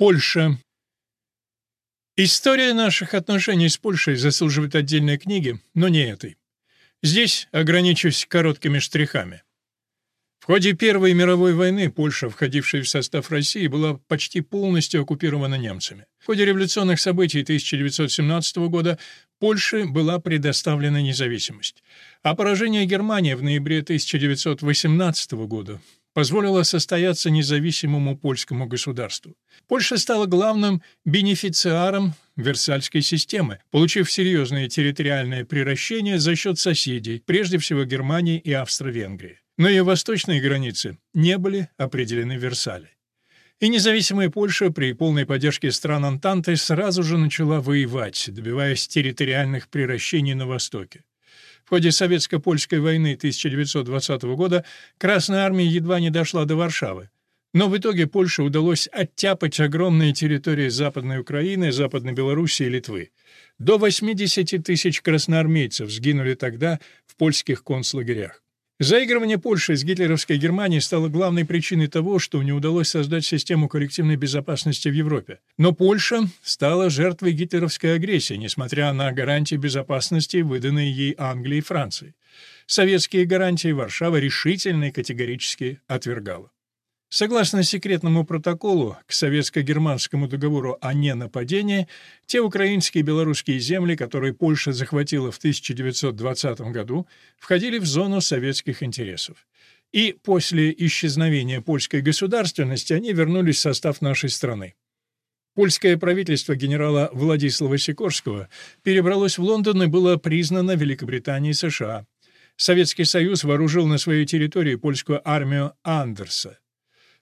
Польша. История наших отношений с Польшей заслуживает отдельной книги, но не этой. Здесь ограничусь короткими штрихами. В ходе Первой мировой войны Польша, входившая в состав России, была почти полностью оккупирована немцами. В ходе революционных событий 1917 года Польше была предоставлена независимость. А поражение Германии в ноябре 1918 года позволило состояться независимому польскому государству. Польша стала главным бенефициаром Версальской системы, получив серьезное территориальное приращение за счет соседей, прежде всего Германии и Австро-Венгрии. Но ее восточные границы не были определены в Версале. И независимая Польша при полной поддержке стран Антанты сразу же начала воевать, добиваясь территориальных приращений на Востоке. В ходе Советско-Польской войны 1920 года Красная Армия едва не дошла до Варшавы. Но в итоге Польше удалось оттяпать огромные территории Западной Украины, Западной Белоруссии и Литвы. До 80 тысяч красноармейцев сгинули тогда в польских концлагерях. Заигрывание Польши с гитлеровской Германией стало главной причиной того, что не удалось создать систему коллективной безопасности в Европе. Но Польша стала жертвой гитлеровской агрессии, несмотря на гарантии безопасности, выданные ей Англией и Францией. Советские гарантии Варшава решительно и категорически отвергала. Согласно секретному протоколу к советско-германскому договору о ненападении, те украинские и белорусские земли, которые Польша захватила в 1920 году, входили в зону советских интересов. И после исчезновения польской государственности они вернулись в состав нашей страны. Польское правительство генерала Владислава Сикорского перебралось в Лондон и было признано Великобританией США. Советский Союз вооружил на своей территории польскую армию Андерса.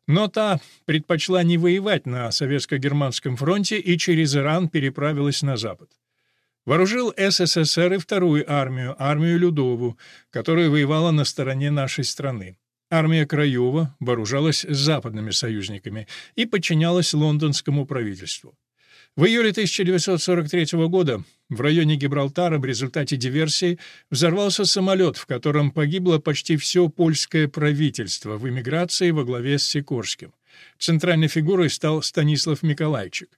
Но та предпочла не воевать на советско-германском фронте и через Иран переправилась на запад. Вооружил СССР и вторую армию, армию Людову, которая воевала на стороне нашей страны. Армия Краева вооружалась западными союзниками и подчинялась лондонскому правительству. В июле 1943 года в районе Гибралтара в результате диверсии взорвался самолет, в котором погибло почти все польское правительство в эмиграции во главе с Сикорским. Центральной фигурой стал Станислав Миколайчик.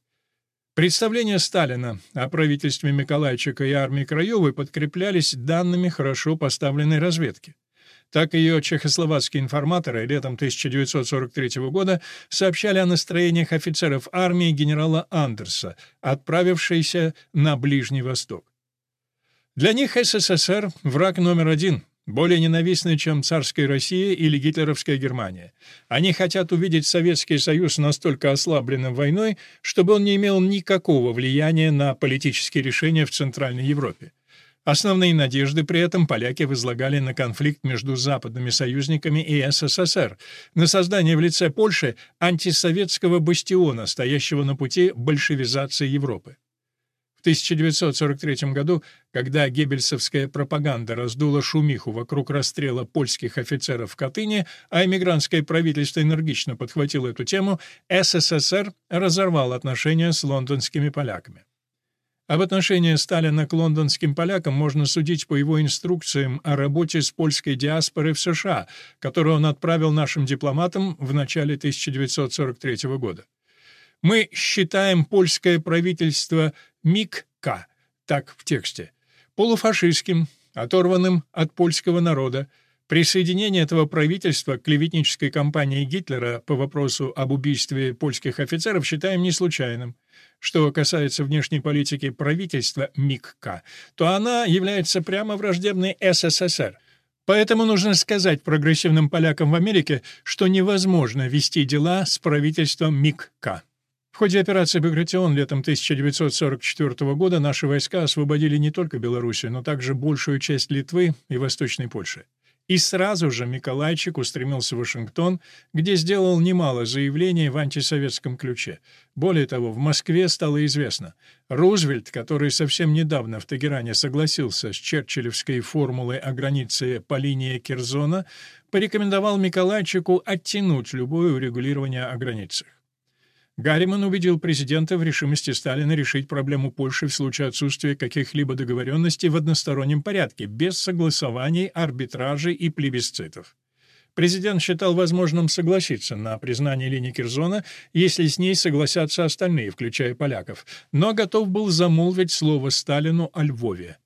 Представления Сталина о правительстве Миколайчика и армии Краевой подкреплялись данными хорошо поставленной разведки. Так ее чехословацкие информаторы летом 1943 года сообщали о настроениях офицеров армии генерала Андерса, отправившейся на Ближний Восток. Для них СССР — враг номер один, более ненавистный, чем царская Россия или гитлеровская Германия. Они хотят увидеть Советский Союз настолько ослабленным войной, чтобы он не имел никакого влияния на политические решения в Центральной Европе. Основные надежды при этом поляки возлагали на конфликт между западными союзниками и СССР, на создание в лице Польши антисоветского бастиона, стоящего на пути большевизации Европы. В 1943 году, когда геббельсовская пропаганда раздула шумиху вокруг расстрела польских офицеров в Катыни, а эмигрантское правительство энергично подхватило эту тему, СССР разорвал отношения с лондонскими поляками. Об отношении Сталина к лондонским полякам можно судить по его инструкциям о работе с польской диаспорой в США, которую он отправил нашим дипломатам в начале 1943 года. Мы считаем польское правительство МИККА, так в тексте, полуфашистским, оторванным от польского народа, Присоединение этого правительства к клеветнической кампании Гитлера по вопросу об убийстве польских офицеров считаем не случайным. Что касается внешней политики правительства МИККА, то она является прямо враждебной СССР. Поэтому нужно сказать прогрессивным полякам в Америке, что невозможно вести дела с правительством МИККА. В ходе операции «Багратион» летом 1944 года наши войска освободили не только Белоруссию, но также большую часть Литвы и Восточной Польши. И сразу же Миколайчик устремился в Вашингтон, где сделал немало заявлений в антисоветском ключе. Более того, в Москве стало известно, Рузвельт, который совсем недавно в Тегеране согласился с черчиллевской формулой о границе по линии Керзона, порекомендовал Миколайчику оттянуть любое урегулирование о границах. Гарриман убедил президента в решимости Сталина решить проблему Польши в случае отсутствия каких-либо договоренностей в одностороннем порядке, без согласований, арбитражей и плебисцитов. Президент считал возможным согласиться на признание линии Кирзона, если с ней согласятся остальные, включая поляков, но готов был замолвить слово Сталину о Львове.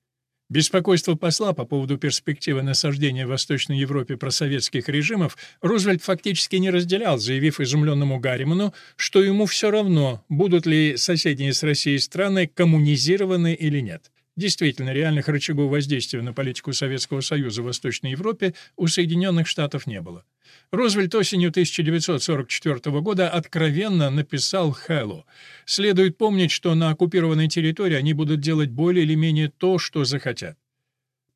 Беспокойство посла по поводу перспективы насаждения в Восточной Европе просоветских режимов Рузвельт фактически не разделял, заявив изумленному Гарриману, что ему все равно, будут ли соседние с Россией страны коммунизированы или нет. Действительно, реальных рычагов воздействия на политику Советского Союза в Восточной Европе у Соединенных Штатов не было. Рузвельт осенью 1944 года откровенно написал Хэллу «Следует помнить, что на оккупированной территории они будут делать более или менее то, что захотят».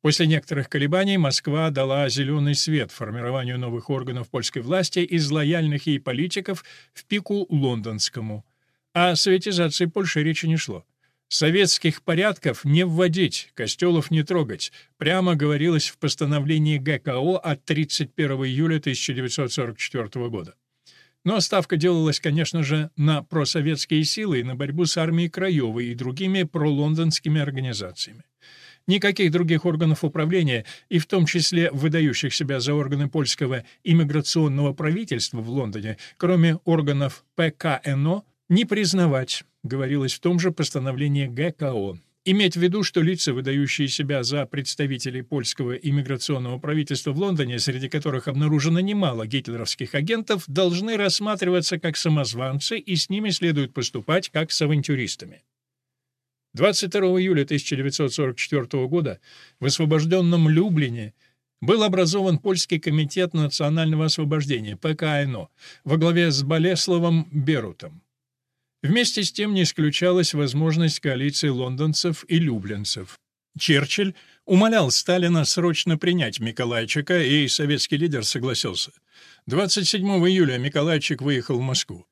После некоторых колебаний Москва дала зеленый свет формированию новых органов польской власти из лояльных ей политиков в пику лондонскому. О советизации Польши речи не шло. Советских порядков не вводить, костелов не трогать, прямо говорилось в постановлении ГКО от 31 июля 1944 года. Но ставка делалась, конечно же, на просоветские силы и на борьбу с армией Краевой и другими пролондонскими организациями. Никаких других органов управления, и в том числе выдающих себя за органы польского иммиграционного правительства в Лондоне, кроме органов ПКНО, не признавать, говорилось в том же постановлении ГКО. Иметь в виду, что лица, выдающие себя за представителей польского иммиграционного правительства в Лондоне, среди которых обнаружено немало гитлеровских агентов, должны рассматриваться как самозванцы, и с ними следует поступать как с авантюристами. 22 июля 1944 года в освобожденном Люблине был образован Польский комитет национального освобождения, ПКНО, во главе с Болеславом Берутом. Вместе с тем не исключалась возможность коалиции лондонцев и люблинцев. Черчилль умолял Сталина срочно принять Миколайчика, и советский лидер согласился. 27 июля Миколайчик выехал в Москву.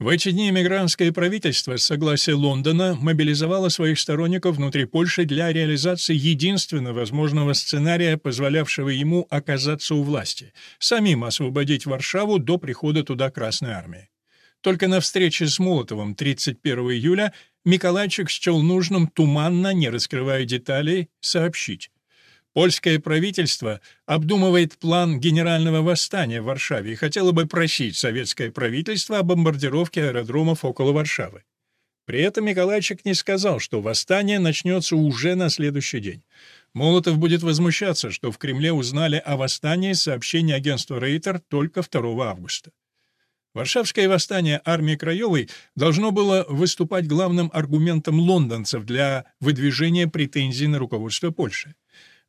В эти дни эмигрантское правительство с согласия Лондона мобилизовало своих сторонников внутри Польши для реализации единственного возможного сценария, позволявшего ему оказаться у власти — самим освободить Варшаву до прихода туда Красной Армии. Только на встрече с Молотовым 31 июля Миколайчик счел нужным туманно, не раскрывая деталей, сообщить. Польское правительство обдумывает план генерального восстания в Варшаве и хотело бы просить советское правительство о бомбардировке аэродромов около Варшавы. При этом Миколайчик не сказал, что восстание начнется уже на следующий день. Молотов будет возмущаться, что в Кремле узнали о восстании сообщение агентства Рейтер только 2 августа. Варшавское восстание армии Краевой должно было выступать главным аргументом лондонцев для выдвижения претензий на руководство Польши.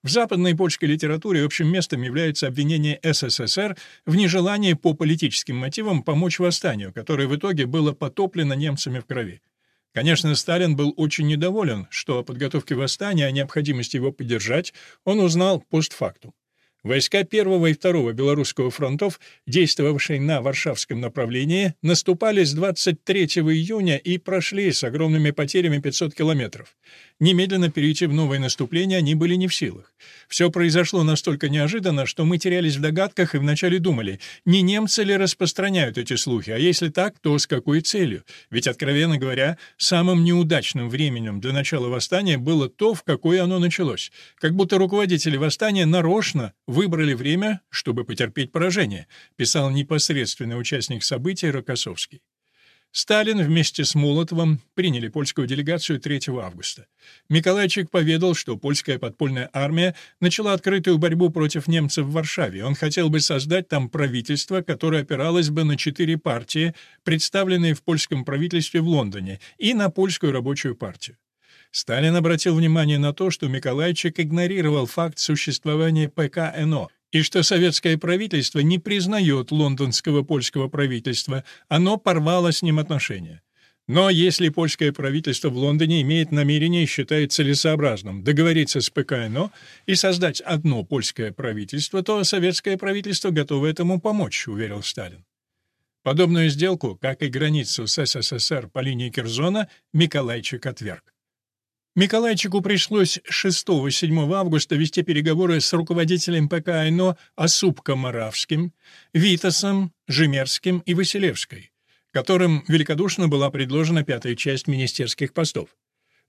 В западной польской литературе общим местом является обвинение СССР в нежелании по политическим мотивам помочь восстанию, которое в итоге было потоплено немцами в крови. Конечно, Сталин был очень недоволен, что о подготовке восстания, о необходимости его поддержать, он узнал постфактум. Войска первого и второго Белорусского фронтов, действовавшие на Варшавском направлении, наступали с 23 июня и прошли с огромными потерями 500 километров. Немедленно перейти в новое наступление они были не в силах. Все произошло настолько неожиданно, что мы терялись в догадках и вначале думали, не немцы ли распространяют эти слухи, а если так, то с какой целью? Ведь, откровенно говоря, самым неудачным временем для начала восстания было то, в какое оно началось. Как будто руководители восстания нарочно выбрали время, чтобы потерпеть поражение, писал непосредственный участник событий Рокоссовский. Сталин вместе с Молотовым приняли польскую делегацию 3 августа. Миколайчик поведал, что польская подпольная армия начала открытую борьбу против немцев в Варшаве. Он хотел бы создать там правительство, которое опиралось бы на четыре партии, представленные в польском правительстве в Лондоне, и на польскую рабочую партию. Сталин обратил внимание на то, что Миколайчик игнорировал факт существования ПКНО, и что советское правительство не признает лондонского польского правительства, оно порвало с ним отношения. Но если польское правительство в Лондоне имеет намерение и считает целесообразным договориться с ПКНО и создать одно польское правительство, то советское правительство готово этому помочь, уверил Сталин. Подобную сделку, как и границу с СССР по линии Керзона, Миколайчик отверг. Миколайчику пришлось 6-7 августа вести переговоры с руководителем ПК АйНО Осупко-Моравским, Витасом, Жемерским и Василевской, которым великодушно была предложена пятая часть министерских постов.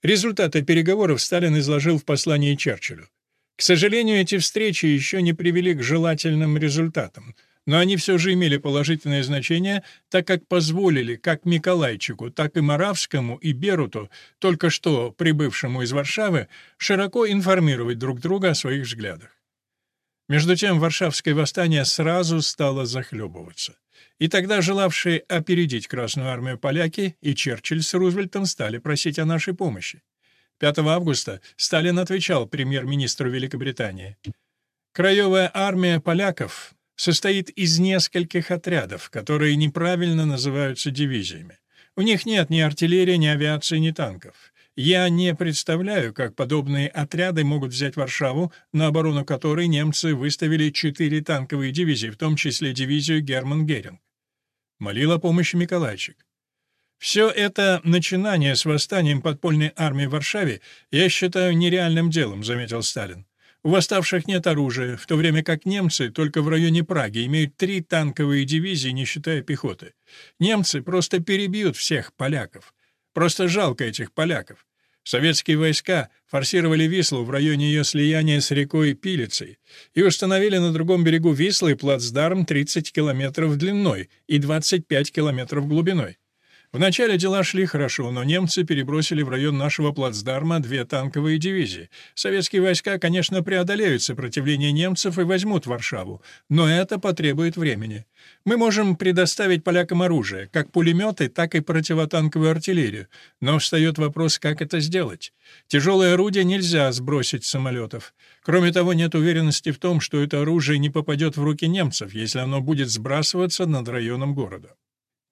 Результаты переговоров Сталин изложил в послании Черчиллю. К сожалению, эти встречи еще не привели к желательным результатам. Но они все же имели положительное значение, так как позволили как Миколайчику, так и Моравскому и Беруту, только что прибывшему из Варшавы, широко информировать друг друга о своих взглядах. Между тем Варшавское восстание сразу стало захлебываться. И тогда желавшие опередить Красную армию поляки и Черчилль с Рузвельтом стали просить о нашей помощи. 5 августа Сталин отвечал премьер-министру Великобритании. «Краевая армия поляков состоит из нескольких отрядов, которые неправильно называются дивизиями. У них нет ни артиллерии, ни авиации, ни танков. Я не представляю, как подобные отряды могут взять Варшаву, на оборону которой немцы выставили четыре танковые дивизии, в том числе дивизию Герман Геринг. Молил о помощи Миколайчик. Все это начинание с восстанием подпольной армии в Варшаве я считаю нереальным делом, заметил Сталин. У восставших нет оружия, в то время как немцы только в районе Праги имеют три танковые дивизии, не считая пехоты. Немцы просто перебьют всех поляков. Просто жалко этих поляков. Советские войска форсировали Вислу в районе ее слияния с рекой Пилицей и установили на другом берегу Вислы плацдарм 30 километров длиной и 25 километров глубиной. Вначале дела шли хорошо, но немцы перебросили в район нашего плацдарма две танковые дивизии. Советские войска, конечно, преодолеют сопротивление немцев и возьмут Варшаву, но это потребует времени. Мы можем предоставить полякам оружие, как пулеметы, так и противотанковую артиллерию, но встает вопрос, как это сделать. Тяжелое орудие нельзя сбросить с самолетов. Кроме того, нет уверенности в том, что это оружие не попадет в руки немцев, если оно будет сбрасываться над районом города.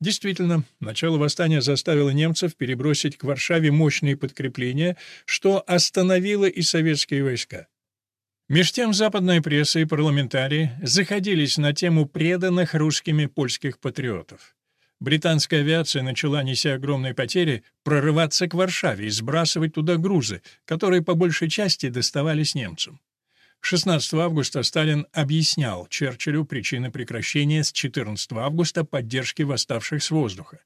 Действительно, начало восстания заставило немцев перебросить к Варшаве мощные подкрепления, что остановило и советские войска. Меж тем западная пресса и парламентарии заходились на тему преданных русскими польских патриотов. Британская авиация начала, неся огромные потери, прорываться к Варшаве и сбрасывать туда грузы, которые по большей части доставались немцам. 16 августа Сталин объяснял Черчиллю причины прекращения с 14 августа поддержки восставших с воздуха.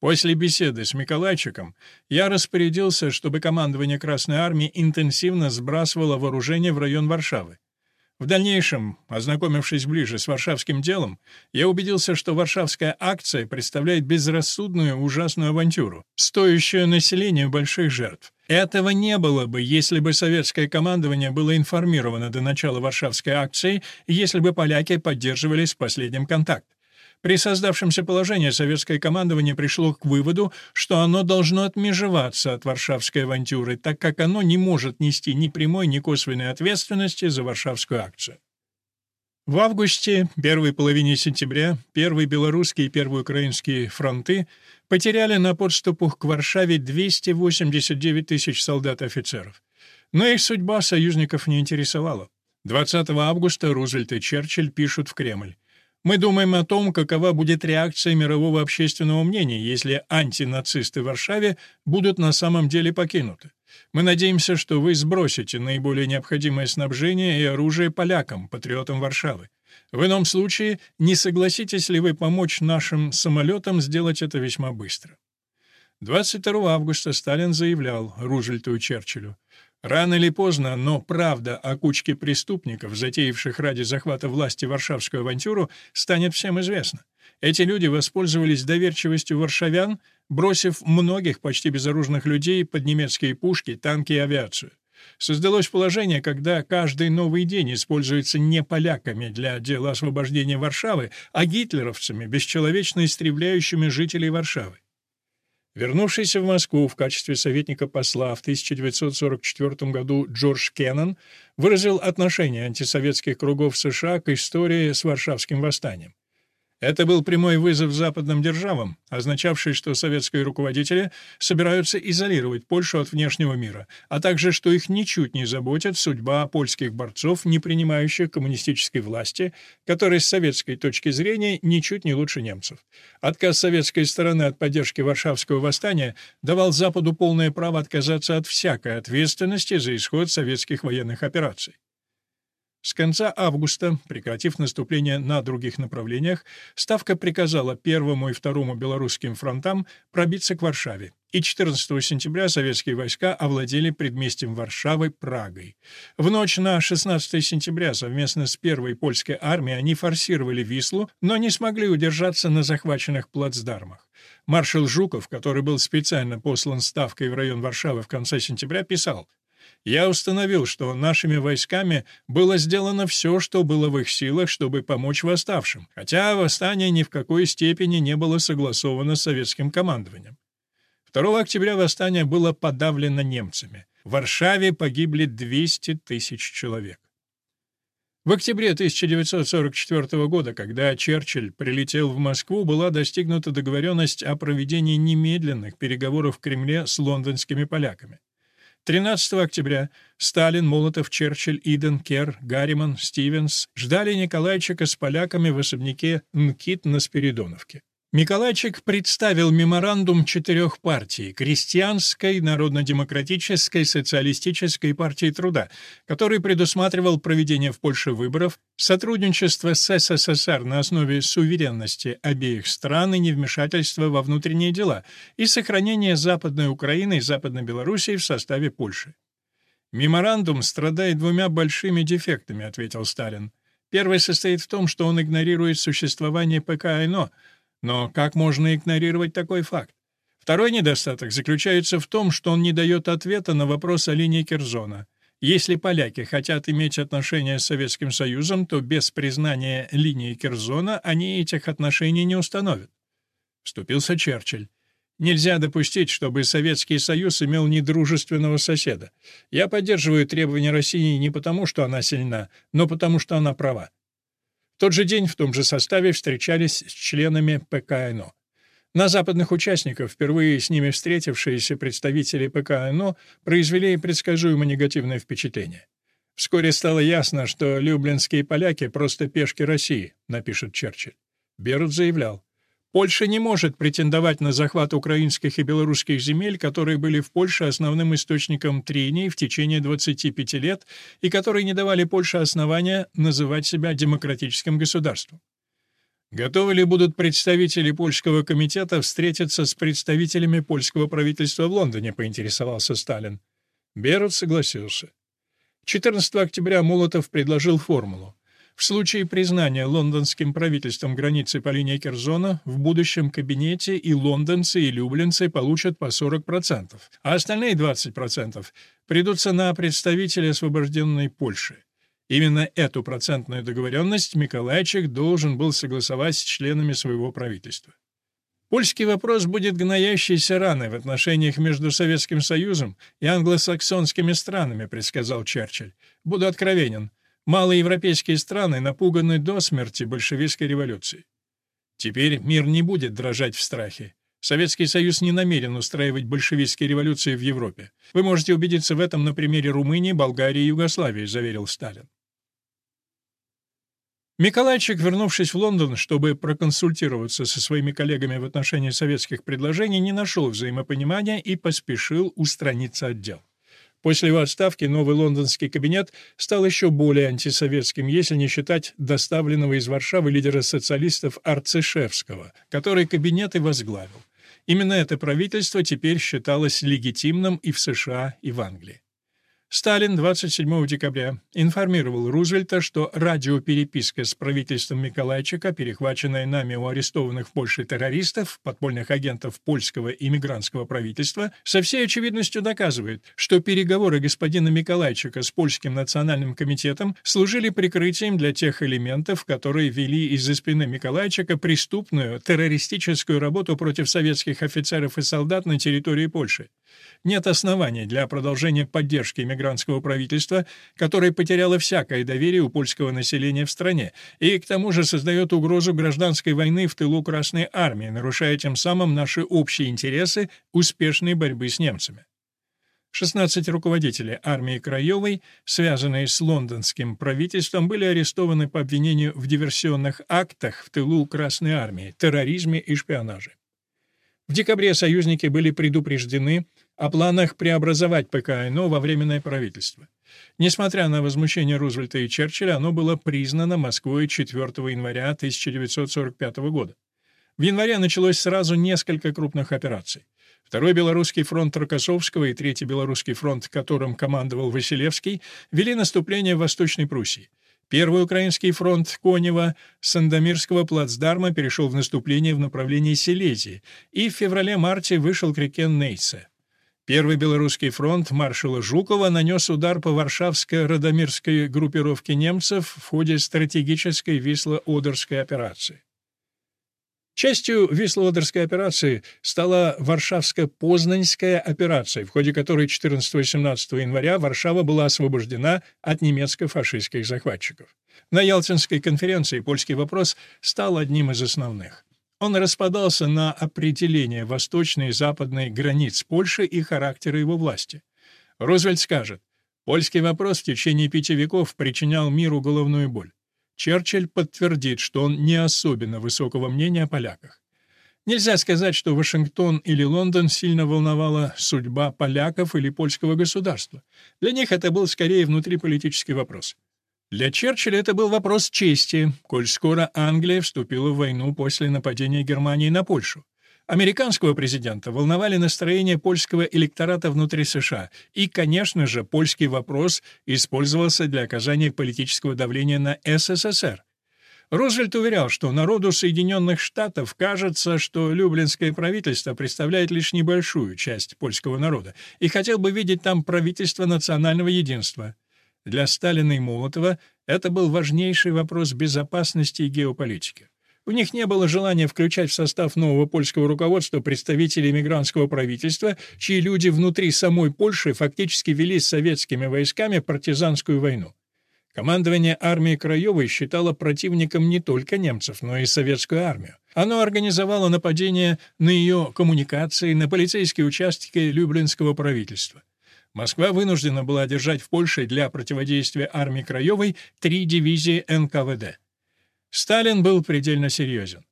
После беседы с Миколайчиком я распорядился, чтобы командование Красной Армии интенсивно сбрасывало вооружение в район Варшавы. В дальнейшем, ознакомившись ближе с варшавским делом, я убедился, что варшавская акция представляет безрассудную ужасную авантюру, стоящую населению больших жертв. Этого не было бы, если бы советское командование было информировано до начала варшавской акции, если бы поляки поддерживали с последним контакт. При создавшемся положении советское командование пришло к выводу, что оно должно отмежеваться от варшавской авантюры, так как оно не может нести ни прямой, ни косвенной ответственности за варшавскую акцию. В августе, первой половине сентября, Первый Белорусский и Первый Украинский фронты потеряли на подступах к Варшаве 289 тысяч солдат и офицеров. Но их судьба союзников не интересовала. 20 августа Рузвельт и Черчилль пишут в Кремль. Мы думаем о том, какова будет реакция мирового общественного мнения, если антинацисты в Варшаве будут на самом деле покинуты. Мы надеемся, что вы сбросите наиболее необходимое снабжение и оружие полякам, патриотам Варшавы. В ином случае, не согласитесь ли вы помочь нашим самолетам сделать это весьма быстро? 22 августа Сталин заявлял Рузвельту и Черчиллю, Рано или поздно, но правда о кучке преступников, затеявших ради захвата власти варшавскую авантюру, станет всем известна. Эти люди воспользовались доверчивостью варшавян, бросив многих почти безоружных людей под немецкие пушки, танки и авиацию. Создалось положение, когда каждый новый день используется не поляками для дела освобождения Варшавы, а гитлеровцами, бесчеловечно истребляющими жителей Варшавы. Вернувшийся в Москву в качестве советника посла в 1944 году Джордж Кеннон выразил отношение антисоветских кругов США к истории с Варшавским восстанием. Это был прямой вызов западным державам, означавший, что советские руководители собираются изолировать Польшу от внешнего мира, а также, что их ничуть не заботит судьба польских борцов, не принимающих коммунистической власти, которые с советской точки зрения ничуть не лучше немцев. Отказ советской стороны от поддержки Варшавского восстания давал Западу полное право отказаться от всякой ответственности за исход советских военных операций. С конца августа, прекратив наступление на других направлениях, Ставка приказала первому и второму белорусским фронтам пробиться к Варшаве. и 14 сентября советские войска овладели предместьем Варшавы Прагой. В ночь на 16 сентября совместно с первой польской армией они форсировали Вислу, но не смогли удержаться на захваченных плацдармах. Маршал Жуков, который был специально послан ставкой в район Варшавы в конце сентября, писал я установил, что нашими войсками было сделано все, что было в их силах, чтобы помочь восставшим, хотя восстание ни в какой степени не было согласовано с советским командованием. 2 октября восстание было подавлено немцами. В Варшаве погибли 200 тысяч человек. В октябре 1944 года, когда Черчилль прилетел в Москву, была достигнута договоренность о проведении немедленных переговоров в Кремле с лондонскими поляками. 13 октября Сталин, Молотов, Черчилль, Иден, Кер, Гарриман, Стивенс ждали Николайчика с поляками в особняке НКИТ на Спиридоновке. Миколайчик представил меморандум четырех партий – Крестьянской, Народно-демократической, Социалистической партии труда, который предусматривал проведение в Польше выборов, сотрудничество с СССР на основе суверенности обеих стран и невмешательства во внутренние дела и сохранение Западной Украины и Западной Белоруссии в составе Польши. «Меморандум страдает двумя большими дефектами», — ответил Сталин. Первый состоит в том, что он игнорирует существование ПК-ИНО — но как можно игнорировать такой факт? Второй недостаток заключается в том, что он не дает ответа на вопрос о линии Керзона. Если поляки хотят иметь отношения с Советским Союзом, то без признания линии Керзона они этих отношений не установят. Вступился Черчилль. Нельзя допустить, чтобы Советский Союз имел недружественного соседа. Я поддерживаю требования России не потому, что она сильна, но потому, что она права тот же день в том же составе встречались с членами ПКНО. На западных участников, впервые с ними встретившиеся представители ПКНО, произвели предсказуемо негативное впечатление. «Вскоре стало ясно, что люблинские поляки — просто пешки России», — напишет Черчилль. Берут заявлял, Польша не может претендовать на захват украинских и белорусских земель, которые были в Польше основным источником трений в течение 25 лет и которые не давали Польше основания называть себя демократическим государством. Готовы ли будут представители польского комитета встретиться с представителями польского правительства в Лондоне, поинтересовался Сталин. Берут согласился. 14 октября Молотов предложил формулу. В случае признания лондонским правительством границы по линии Керзона в будущем кабинете и лондонцы, и люблинцы получат по 40%, а остальные 20% придутся на представителей освобожденной Польши. Именно эту процентную договоренность Миколайчик должен был согласовать с членами своего правительства. Польский вопрос будет гноящейся раной в отношениях между Советским Союзом и англосаксонскими странами, предсказал Черчилль. Буду откровенен. Малые европейские страны напуганы до смерти большевистской революцией. Теперь мир не будет дрожать в страхе. Советский Союз не намерен устраивать большевистские революции в Европе. Вы можете убедиться в этом на примере Румынии, Болгарии и Югославии, заверил Сталин. Миколайчик, вернувшись в Лондон, чтобы проконсультироваться со своими коллегами в отношении советских предложений, не нашел взаимопонимания и поспешил устраниться от дел. После его отставки новый лондонский кабинет стал еще более антисоветским, если не считать доставленного из Варшавы лидера социалистов Арцишевского, который кабинет и возглавил. Именно это правительство теперь считалось легитимным и в США, и в Англии. Сталин 27 декабря информировал Рузвельта, что радиопереписка с правительством Миколайчика, перехваченная нами у арестованных в Польше террористов, подпольных агентов польского иммигрантского правительства, со всей очевидностью доказывает, что переговоры господина Миколайчика с Польским национальным комитетом служили прикрытием для тех элементов, которые вели из-за спины Миколайчика преступную террористическую работу против советских офицеров и солдат на территории Польши. Нет оснований для продолжения поддержки иммигрантского правительства, которое потеряло всякое доверие у польского населения в стране и к тому же создает угрозу гражданской войны в тылу Красной Армии, нарушая тем самым наши общие интересы успешной борьбы с немцами. 16 руководителей армии Краевой, связанные с лондонским правительством, были арестованы по обвинению в диверсионных актах в тылу Красной Армии, терроризме и шпионаже. В декабре союзники были предупреждены о планах преобразовать ПКНО во Временное правительство. Несмотря на возмущение Рузвельта и Черчилля, оно было признано Москвой 4 января 1945 года. В январе началось сразу несколько крупных операций. Второй Белорусский фронт Рокоссовского и Третий Белорусский фронт, которым командовал Василевский, вели наступление в Восточной Пруссии. Первый Украинский фронт Конева Сандомирского плацдарма перешел в наступление в направлении Силезии и в феврале-марте вышел к реке Нейце. Первый Белорусский фронт маршала Жукова нанес удар по Варшавско-Радомирской группировке немцев в ходе стратегической Висло-Одерской операции. Частью Висло-Одерской операции стала Варшавско-Познаньская операция, в ходе которой 14-17 января Варшава была освобождена от немецко-фашистских захватчиков. На Ялтинской конференции польский вопрос стал одним из основных. Он распадался на определение восточной и западной границ Польши и характера его власти. Рузвельт скажет, «Польский вопрос в течение пяти веков причинял миру головную боль. Черчилль подтвердит, что он не особенно высокого мнения о поляках. Нельзя сказать, что Вашингтон или Лондон сильно волновала судьба поляков или польского государства. Для них это был скорее внутриполитический вопрос. Для Черчилля это был вопрос чести, коль скоро Англия вступила в войну после нападения Германии на Польшу. Американского президента волновали настроения польского электората внутри США, и, конечно же, польский вопрос использовался для оказания политического давления на СССР. Рузвельт уверял, что народу Соединенных Штатов кажется, что Люблинское правительство представляет лишь небольшую часть польского народа, и хотел бы видеть там правительство национального единства. Для Сталина и Молотова это был важнейший вопрос безопасности и геополитики. У них не было желания включать в состав нового польского руководства представителей мигрантского правительства, чьи люди внутри самой Польши фактически вели с советскими войсками партизанскую войну. Командование армии Краевой считало противником не только немцев, но и советскую армию. Оно организовало нападение на ее коммуникации, на полицейские участки Люблинского правительства. Москва вынуждена была держать в Польше для противодействия армии Краевой три дивизии НКВД. Сталин был предельно серьезен.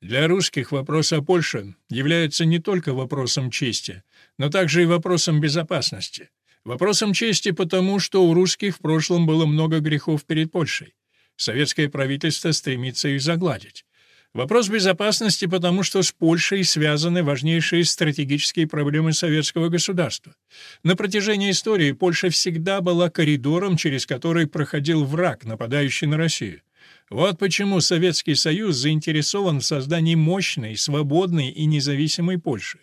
Для русских вопрос о Польше является не только вопросом чести, но также и вопросом безопасности. Вопросом чести потому, что у русских в прошлом было много грехов перед Польшей. Советское правительство стремится их загладить. Вопрос безопасности потому, что с Польшей связаны важнейшие стратегические проблемы советского государства. На протяжении истории Польша всегда была коридором, через который проходил враг, нападающий на Россию. Вот почему Советский Союз заинтересован в создании мощной, свободной и независимой Польши.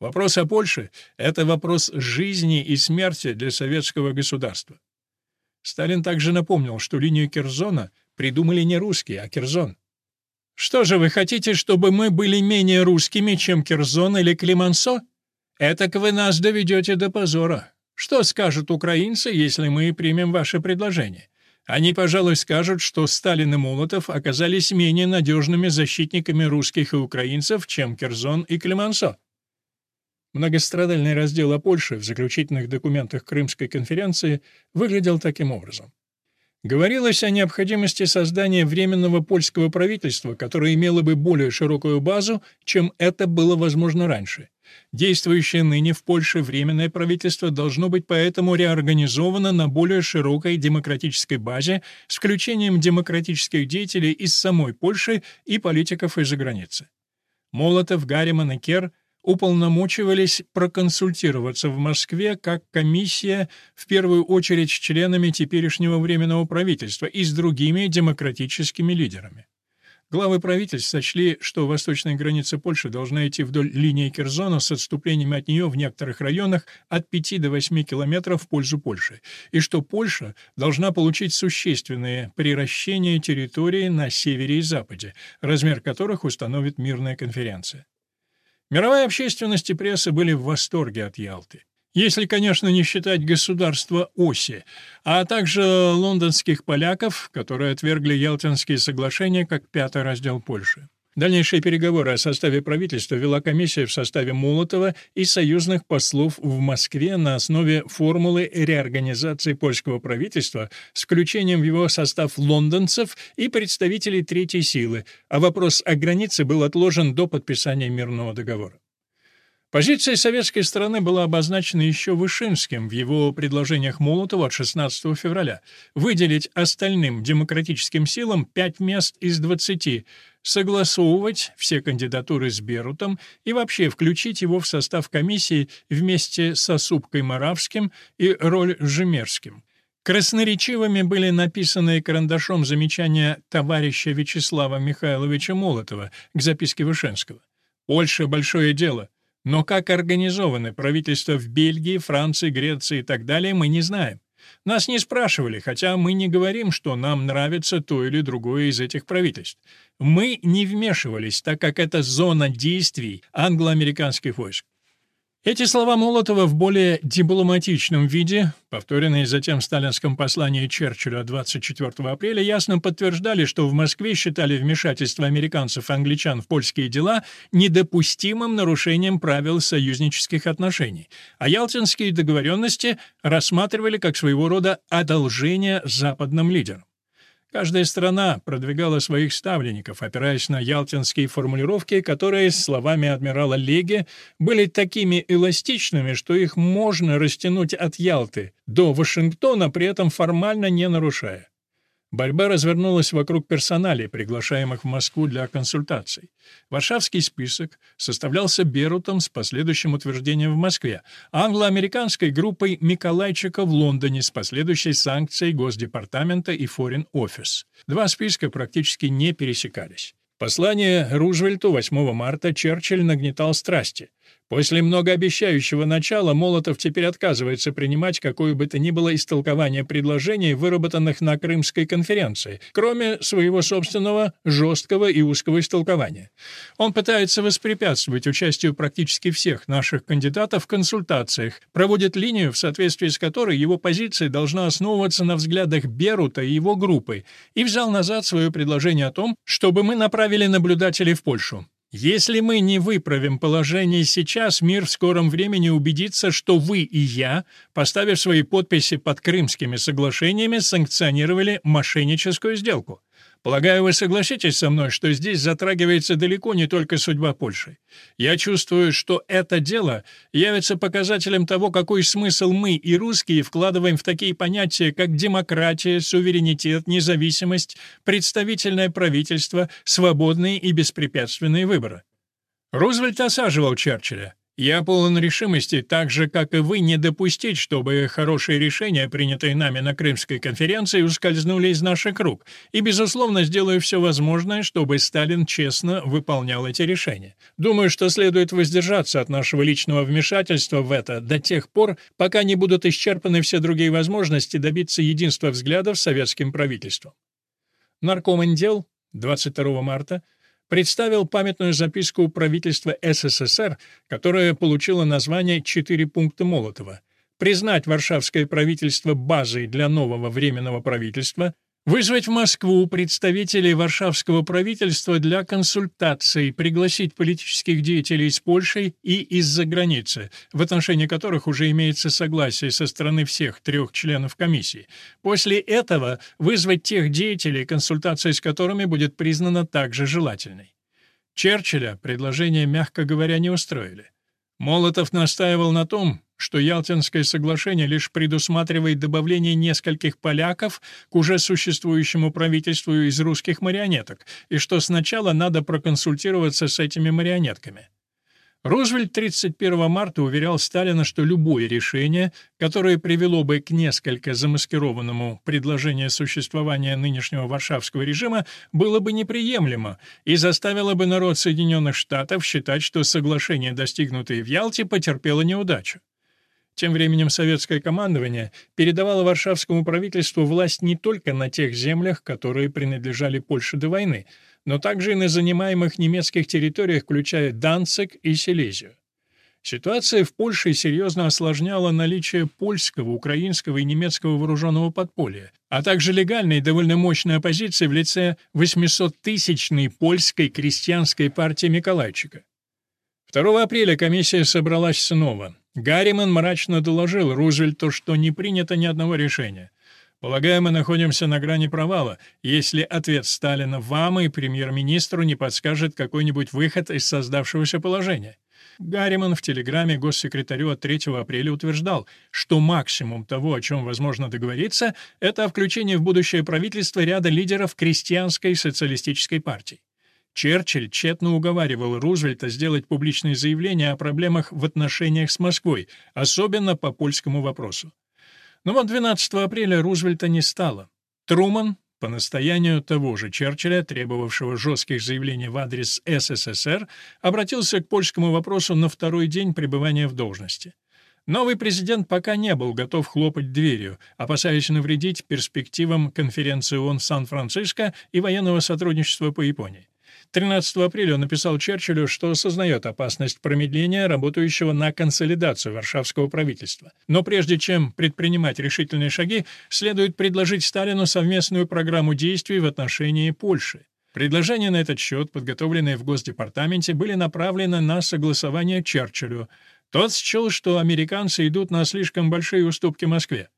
Вопрос о Польше — это вопрос жизни и смерти для советского государства. Сталин также напомнил, что линию Керзона придумали не русские, а Керзон. Что же вы хотите, чтобы мы были менее русскими, чем Керзон или Климансо? Этак вы нас доведете до позора. Что скажут украинцы, если мы примем ваше предложение? Они, пожалуй, скажут, что Сталин и Молотов оказались менее надежными защитниками русских и украинцев, чем Керзон и Клемансо. Многострадальный раздел о Польше в заключительных документах Крымской конференции выглядел таким образом. Говорилось о необходимости создания временного польского правительства, которое имело бы более широкую базу, чем это было возможно раньше. Действующее ныне в Польше Временное правительство должно быть поэтому реорганизовано на более широкой демократической базе с включением демократических деятелей из самой Польши и политиков из-за границы. Молотов, Гарриман и Кер уполномочивались проконсультироваться в Москве как комиссия, в первую очередь с членами теперешнего Временного правительства и с другими демократическими лидерами. Главы правительств сочли, что восточная граница Польши должна идти вдоль линии Керзона с отступлениями от нее в некоторых районах от 5 до 8 километров в пользу Польши, и что Польша должна получить существенные приращения территории на севере и западе, размер которых установит мирная конференция. Мировая общественность и пресса были в восторге от Ялты. Если, конечно, не считать государства оси, а также лондонских поляков, которые отвергли Ялтинские соглашения как пятый раздел Польши. Дальнейшие переговоры о составе правительства вела комиссия в составе Молотова и союзных послов в Москве на основе формулы реорганизации польского правительства с включением в его состав лондонцев и представителей третьей силы, а вопрос о границе был отложен до подписания мирного договора. Позиция советской стороны была обозначена еще Вышинским в его предложениях Молотову от 16 февраля выделить остальным демократическим силам пять мест из 20, согласовывать все кандидатуры с Берутом и вообще включить его в состав комиссии вместе с Осупкой Моравским и Роль Жемерским. Красноречивыми были написанные карандашом замечания товарища Вячеслава Михайловича Молотова к записке Вышинского. «Польша — большое дело. Но как организованы правительства в Бельгии, Франции, Греции и так далее, мы не знаем. Нас не спрашивали, хотя мы не говорим, что нам нравится то или другое из этих правительств. Мы не вмешивались, так как это зона действий англо-американских войск. Эти слова Молотова в более дипломатичном виде, повторенные затем в сталинском послании Черчиллю 24 апреля, ясно подтверждали, что в Москве считали вмешательство американцев и англичан в польские дела недопустимым нарушением правил союзнических отношений, а ялтинские договоренности рассматривали как своего рода одолжение западным лидерам. Каждая страна продвигала своих ставленников, опираясь на ялтинские формулировки, которые, словами адмирала Леге, были такими эластичными, что их можно растянуть от Ялты до Вашингтона, при этом формально не нарушая. Борьба развернулась вокруг персоналей, приглашаемых в Москву для консультаций. Варшавский список составлялся Берутом с последующим утверждением в Москве, англо-американской группой Миколайчика в Лондоне с последующей санкцией Госдепартамента и Foreign Office. Два списка практически не пересекались. Послание Рузвельту 8 марта Черчилль нагнетал страсти. После многообещающего начала Молотов теперь отказывается принимать какое бы то ни было истолкование предложений, выработанных на Крымской конференции, кроме своего собственного жесткого и узкого истолкования. Он пытается воспрепятствовать участию практически всех наших кандидатов в консультациях, проводит линию, в соответствии с которой его позиция должна основываться на взглядах Берута и его группы, и взял назад свое предложение о том, чтобы мы направили наблюдателей в Польшу. Если мы не выправим положение сейчас, мир в скором времени убедится, что вы и я, поставив свои подписи под крымскими соглашениями, санкционировали мошенническую сделку. Полагаю, вы согласитесь со мной, что здесь затрагивается далеко не только судьба Польши. Я чувствую, что это дело явится показателем того, какой смысл мы и русские вкладываем в такие понятия, как демократия, суверенитет, независимость, представительное правительство, свободные и беспрепятственные выборы. Рузвельт осаживал Черчилля. Я полон решимости, так же, как и вы, не допустить, чтобы хорошие решения, принятые нами на Крымской конференции, ускользнули из наших рук, и, безусловно, сделаю все возможное, чтобы Сталин честно выполнял эти решения. Думаю, что следует воздержаться от нашего личного вмешательства в это до тех пор, пока не будут исчерпаны все другие возможности добиться единства взглядов советским правительством. Нарком дел 22 марта представил памятную записку правительства СССР, которая получила название «Четыре пункта Молотова», признать варшавское правительство базой для нового временного правительства, вызвать в Москву представителей варшавского правительства для консультаций, пригласить политических деятелей из Польши и из-за границы, в отношении которых уже имеется согласие со стороны всех трех членов комиссии. После этого вызвать тех деятелей, консультация с которыми будет признана также желательной. Черчилля предложение, мягко говоря, не устроили. Молотов настаивал на том, что Ялтинское соглашение лишь предусматривает добавление нескольких поляков к уже существующему правительству из русских марионеток, и что сначала надо проконсультироваться с этими марионетками. Рузвельт 31 марта уверял Сталина, что любое решение, которое привело бы к несколько замаскированному предложению существования нынешнего варшавского режима, было бы неприемлемо и заставило бы народ Соединенных Штатов считать, что соглашение, достигнутое в Ялте, потерпело неудачу. Тем временем советское командование передавало варшавскому правительству власть не только на тех землях, которые принадлежали Польше до войны, но также и на занимаемых немецких территориях, включая Данциг и Силезию. Ситуация в Польше серьезно осложняла наличие польского, украинского и немецкого вооруженного подполья, а также легальной довольно мощной оппозиции в лице 800-тысячной польской крестьянской партии Миколайчика. 2 апреля комиссия собралась снова. Гарриман мрачно доложил Рузвельту, что не принято ни одного решения. Полагаю, мы находимся на грани провала, если ответ Сталина вам и премьер-министру не подскажет какой-нибудь выход из создавшегося положения. Гарриман в телеграмме госсекретарю от 3 апреля утверждал, что максимум того, о чем возможно договориться, это включение в будущее правительство ряда лидеров крестьянской социалистической партии. Черчилль тщетно уговаривал Рузвельта сделать публичные заявления о проблемах в отношениях с Москвой, особенно по польскому вопросу. Но вот 12 апреля Рузвельта не стало. Труман, по настоянию того же Черчилля, требовавшего жестких заявлений в адрес СССР, обратился к польскому вопросу на второй день пребывания в должности. Новый президент пока не был готов хлопать дверью, опасаясь навредить перспективам конференции ООН в Сан-Франциско и военного сотрудничества по Японии. 13 апреля он написал Черчиллю, что осознает опасность промедления, работающего на консолидацию варшавского правительства. Но прежде чем предпринимать решительные шаги, следует предложить Сталину совместную программу действий в отношении Польши. Предложения на этот счет, подготовленные в Госдепартаменте, были направлены на согласование Черчиллю. Тот счел, что американцы идут на слишком большие уступки Москве.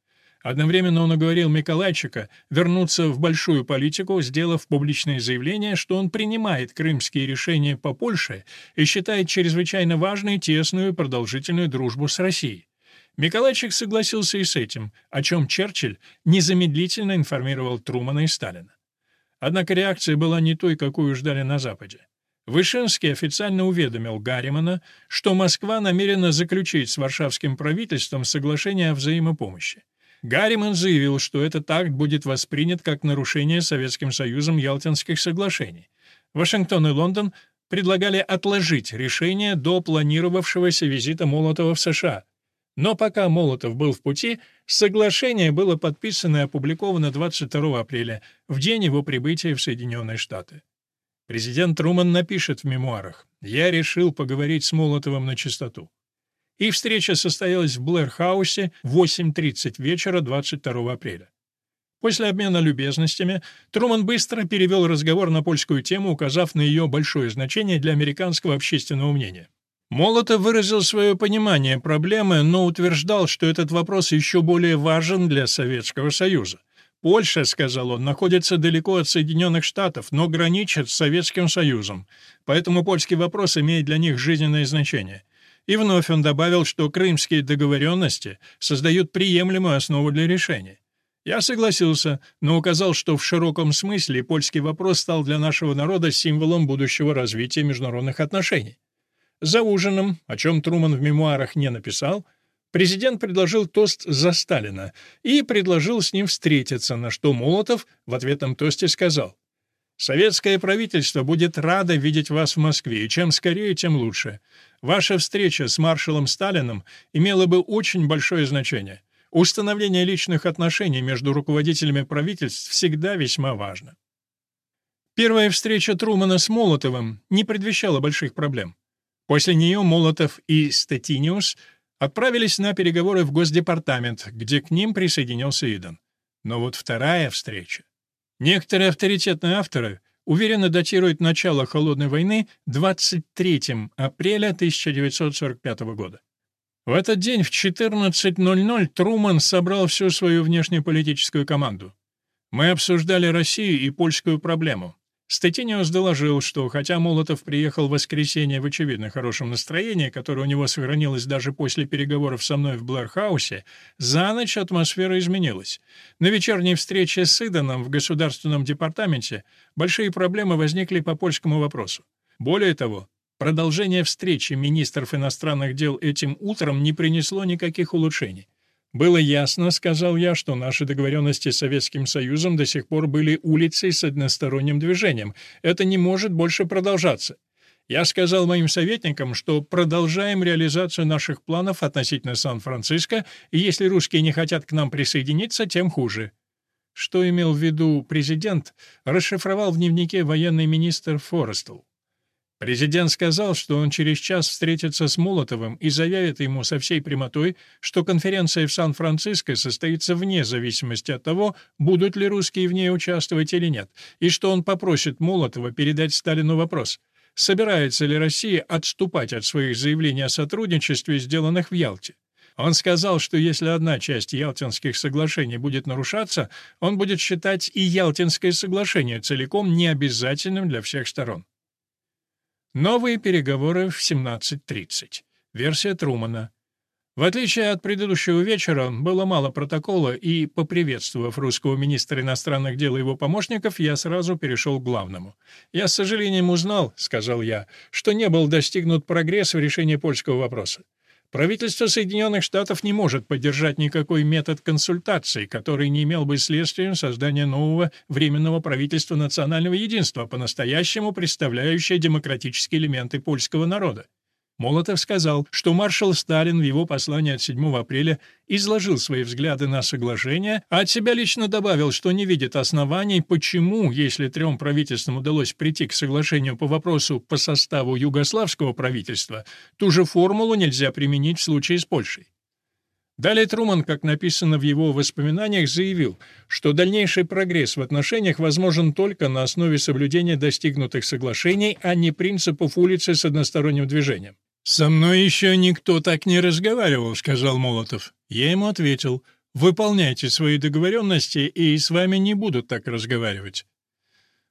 Одновременно он уговорил Миколайчика вернуться в большую политику, сделав публичное заявление, что он принимает крымские решения по Польше и считает чрезвычайно важной тесную и продолжительную дружбу с Россией. Миколайчик согласился и с этим, о чем Черчилль незамедлительно информировал Трумана и Сталина. Однако реакция была не той, какую ждали на Западе. Вышинский официально уведомил Гарримана, что Москва намерена заключить с варшавским правительством соглашение о взаимопомощи. Гарриман заявил, что этот акт будет воспринят как нарушение Советским Союзом Ялтинских соглашений. Вашингтон и Лондон предлагали отложить решение до планировавшегося визита Молотова в США. Но пока Молотов был в пути, соглашение было подписано и опубликовано 22 апреля, в день его прибытия в Соединенные Штаты. Президент Труман напишет в мемуарах «Я решил поговорить с Молотовым на чистоту». Их встреча состоялась в Блэр-хаусе в 8.30 вечера 22 апреля. После обмена любезностями Труман быстро перевел разговор на польскую тему, указав на ее большое значение для американского общественного мнения. Молотов выразил свое понимание проблемы, но утверждал, что этот вопрос еще более важен для Советского Союза. «Польша, — сказал он, — находится далеко от Соединенных Штатов, но граничит с Советским Союзом, поэтому польский вопрос имеет для них жизненное значение. И вновь он добавил, что крымские договоренности создают приемлемую основу для решения. Я согласился, но указал, что в широком смысле польский вопрос стал для нашего народа символом будущего развития международных отношений. За ужином, о чем Труман в мемуарах не написал, президент предложил тост за Сталина и предложил с ним встретиться, на что Молотов в ответном тосте сказал Советское правительство будет радо видеть вас в Москве, и чем скорее, тем лучше. Ваша встреча с маршалом Сталиным имела бы очень большое значение. Установление личных отношений между руководителями правительств всегда весьма важно. Первая встреча Трумана с Молотовым не предвещала больших проблем. После нее Молотов и Статиниус отправились на переговоры в Госдепартамент, где к ним присоединился Иден. Но вот вторая встреча Некоторые авторитетные авторы уверенно датируют начало Холодной войны 23 апреля 1945 года. В этот день в 14.00 Труман собрал всю свою внешнеполитическую команду. Мы обсуждали Россию и польскую проблему. Статиниус доложил, что хотя Молотов приехал в воскресенье в очевидно хорошем настроении, которое у него сохранилось даже после переговоров со мной в Блэрхаусе, за ночь атмосфера изменилась. На вечерней встрече с Иданом в Государственном департаменте большие проблемы возникли по польскому вопросу. Более того, продолжение встречи министров иностранных дел этим утром не принесло никаких улучшений. Было ясно, сказал я, что наши договоренности с Советским Союзом до сих пор были улицей с односторонним движением. Это не может больше продолжаться. Я сказал моим советникам, что продолжаем реализацию наших планов относительно Сан-Франциско, и если русские не хотят к нам присоединиться, тем хуже. Что имел в виду президент, расшифровал в дневнике военный министр Форестл. Президент сказал, что он через час встретится с Молотовым и заявит ему со всей прямотой, что конференция в Сан-Франциско состоится вне зависимости от того, будут ли русские в ней участвовать или нет, и что он попросит Молотова передать Сталину вопрос, собирается ли Россия отступать от своих заявлений о сотрудничестве, сделанных в Ялте. Он сказал, что если одна часть Ялтинских соглашений будет нарушаться, он будет считать и Ялтинское соглашение целиком необязательным для всех сторон. Новые переговоры в 17.30. Версия Трумана. В отличие от предыдущего вечера, было мало протокола, и, поприветствовав русского министра иностранных дел и его помощников, я сразу перешел к главному. «Я с сожалением узнал, — сказал я, — что не был достигнут прогресс в решении польского вопроса. Правительство Соединенных Штатов не может поддержать никакой метод консультаций, который не имел бы следствием создания нового временного правительства национального единства, по-настоящему представляющее демократические элементы польского народа. Молотов сказал, что маршал Сталин в его послании от 7 апреля изложил свои взгляды на соглашение, а от себя лично добавил, что не видит оснований, почему, если трем правительствам удалось прийти к соглашению по вопросу по составу югославского правительства, ту же формулу нельзя применить в случае с Польшей. Далее Труман, как написано в его воспоминаниях, заявил, что дальнейший прогресс в отношениях возможен только на основе соблюдения достигнутых соглашений, а не принципов улицы с односторонним движением. «Со мной еще никто так не разговаривал», — сказал Молотов. Я ему ответил, «Выполняйте свои договоренности, и с вами не будут так разговаривать».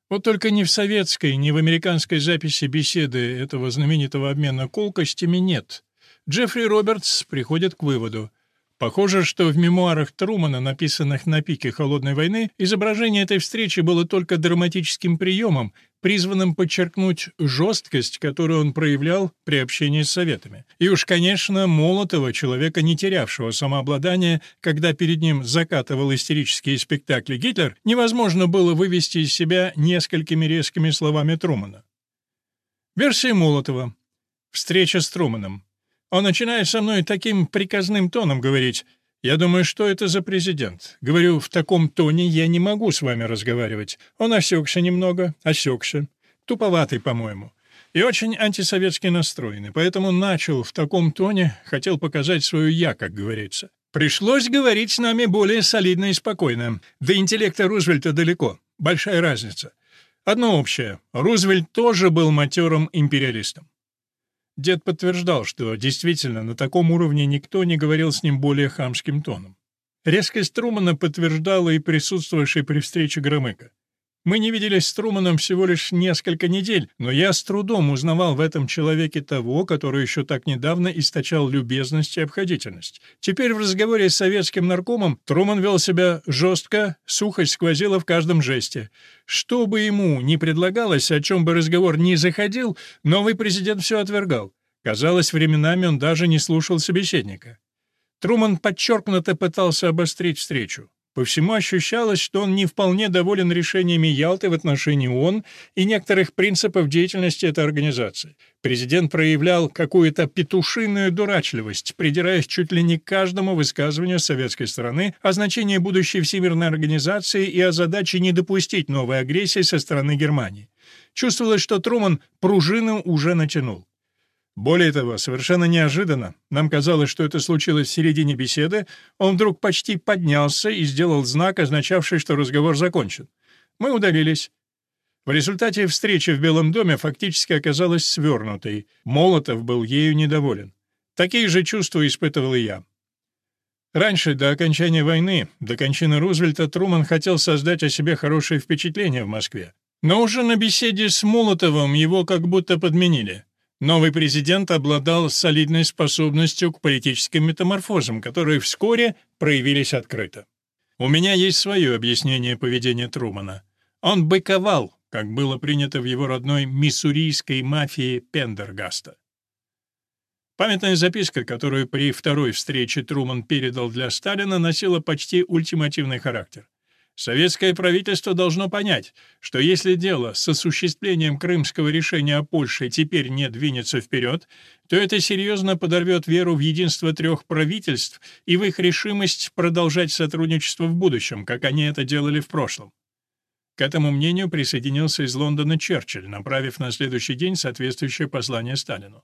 Вот только ни в советской, ни в американской записи беседы этого знаменитого обмена колкостями нет. Джеффри Робертс приходит к выводу. Похоже, что в мемуарах Трумана, написанных на пике Холодной войны, изображение этой встречи было только драматическим приемом, призванным подчеркнуть жесткость, которую он проявлял при общении с Советами. И уж, конечно, Молотова, человека, не терявшего самообладания, когда перед ним закатывал истерические спектакли Гитлер, невозможно было вывести из себя несколькими резкими словами Трумана. Версия Молотова. Встреча с Труманом. Он начинает со мной таким приказным тоном говорить. Я думаю, что это за президент. Говорю, в таком тоне я не могу с вами разговаривать. Он осекся немного, осекся. Туповатый, по-моему. И очень антисоветски настроенный, поэтому начал в таком тоне, хотел показать свою «я», как говорится. Пришлось говорить с нами более солидно и спокойно. До интеллекта Рузвельта далеко. Большая разница. Одно общее. Рузвельт тоже был матерым империалистом. Дед подтверждал, что действительно на таком уровне никто не говорил с ним более хамским тоном. Резкость Трумана подтверждала и присутствовавший при встрече Громыко. Мы не виделись с Труманом всего лишь несколько недель, но я с трудом узнавал в этом человеке того, который еще так недавно источал любезность и обходительность. Теперь в разговоре с советским наркомом Труман вел себя жестко, сухость сквозила в каждом жесте. Что бы ему ни предлагалось, о чем бы разговор ни заходил, новый президент все отвергал. Казалось, временами он даже не слушал собеседника. Труман подчеркнуто пытался обострить встречу. По всему ощущалось, что он не вполне доволен решениями Ялты в отношении ООН и некоторых принципов деятельности этой организации. Президент проявлял какую-то петушиную дурачливость, придираясь чуть ли не к каждому высказыванию советской стороны о значении будущей Всемирной организации и о задаче не допустить новой агрессии со стороны Германии. Чувствовалось, что Труман пружину уже натянул. Более того, совершенно неожиданно, нам казалось, что это случилось в середине беседы, он вдруг почти поднялся и сделал знак, означавший, что разговор закончен. Мы удалились. В результате встреча в Белом доме фактически оказалась свернутой. Молотов был ею недоволен. Такие же чувства испытывал и я. Раньше, до окончания войны, до кончины Рузвельта, Труман хотел создать о себе хорошее впечатление в Москве. Но уже на беседе с Молотовым его как будто подменили. Новый президент обладал солидной способностью к политическим метаморфозам, которые вскоре проявились открыто. У меня есть свое объяснение поведения Трумана. Он быковал, как было принято в его родной миссурийской мафии Пендергаста. Памятная записка, которую при второй встрече Труман передал для Сталина, носила почти ультимативный характер. Советское правительство должно понять, что если дело с осуществлением крымского решения о Польше теперь не двинется вперед, то это серьезно подорвет веру в единство трех правительств и в их решимость продолжать сотрудничество в будущем, как они это делали в прошлом. К этому мнению присоединился из Лондона Черчилль, направив на следующий день соответствующее послание Сталину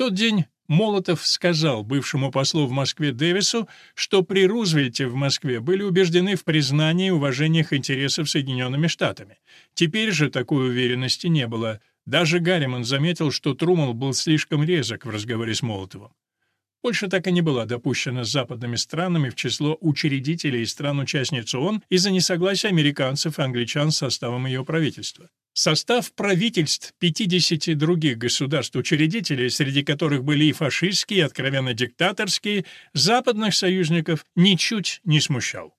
тот день Молотов сказал бывшему послу в Москве Дэвису, что при Рузвельте в Москве были убеждены в признании и уважении их интересов Соединенными Штатами. Теперь же такой уверенности не было. Даже Гарриман заметил, что Трумал был слишком резок в разговоре с Молотовым. Польша так и не была допущена западными странами в число учредителей стран-участниц ООН из-за несогласия американцев и англичан с составом ее правительства. Состав правительств 50 других государств-учредителей, среди которых были и фашистские, и откровенно диктаторские, западных союзников ничуть не смущал.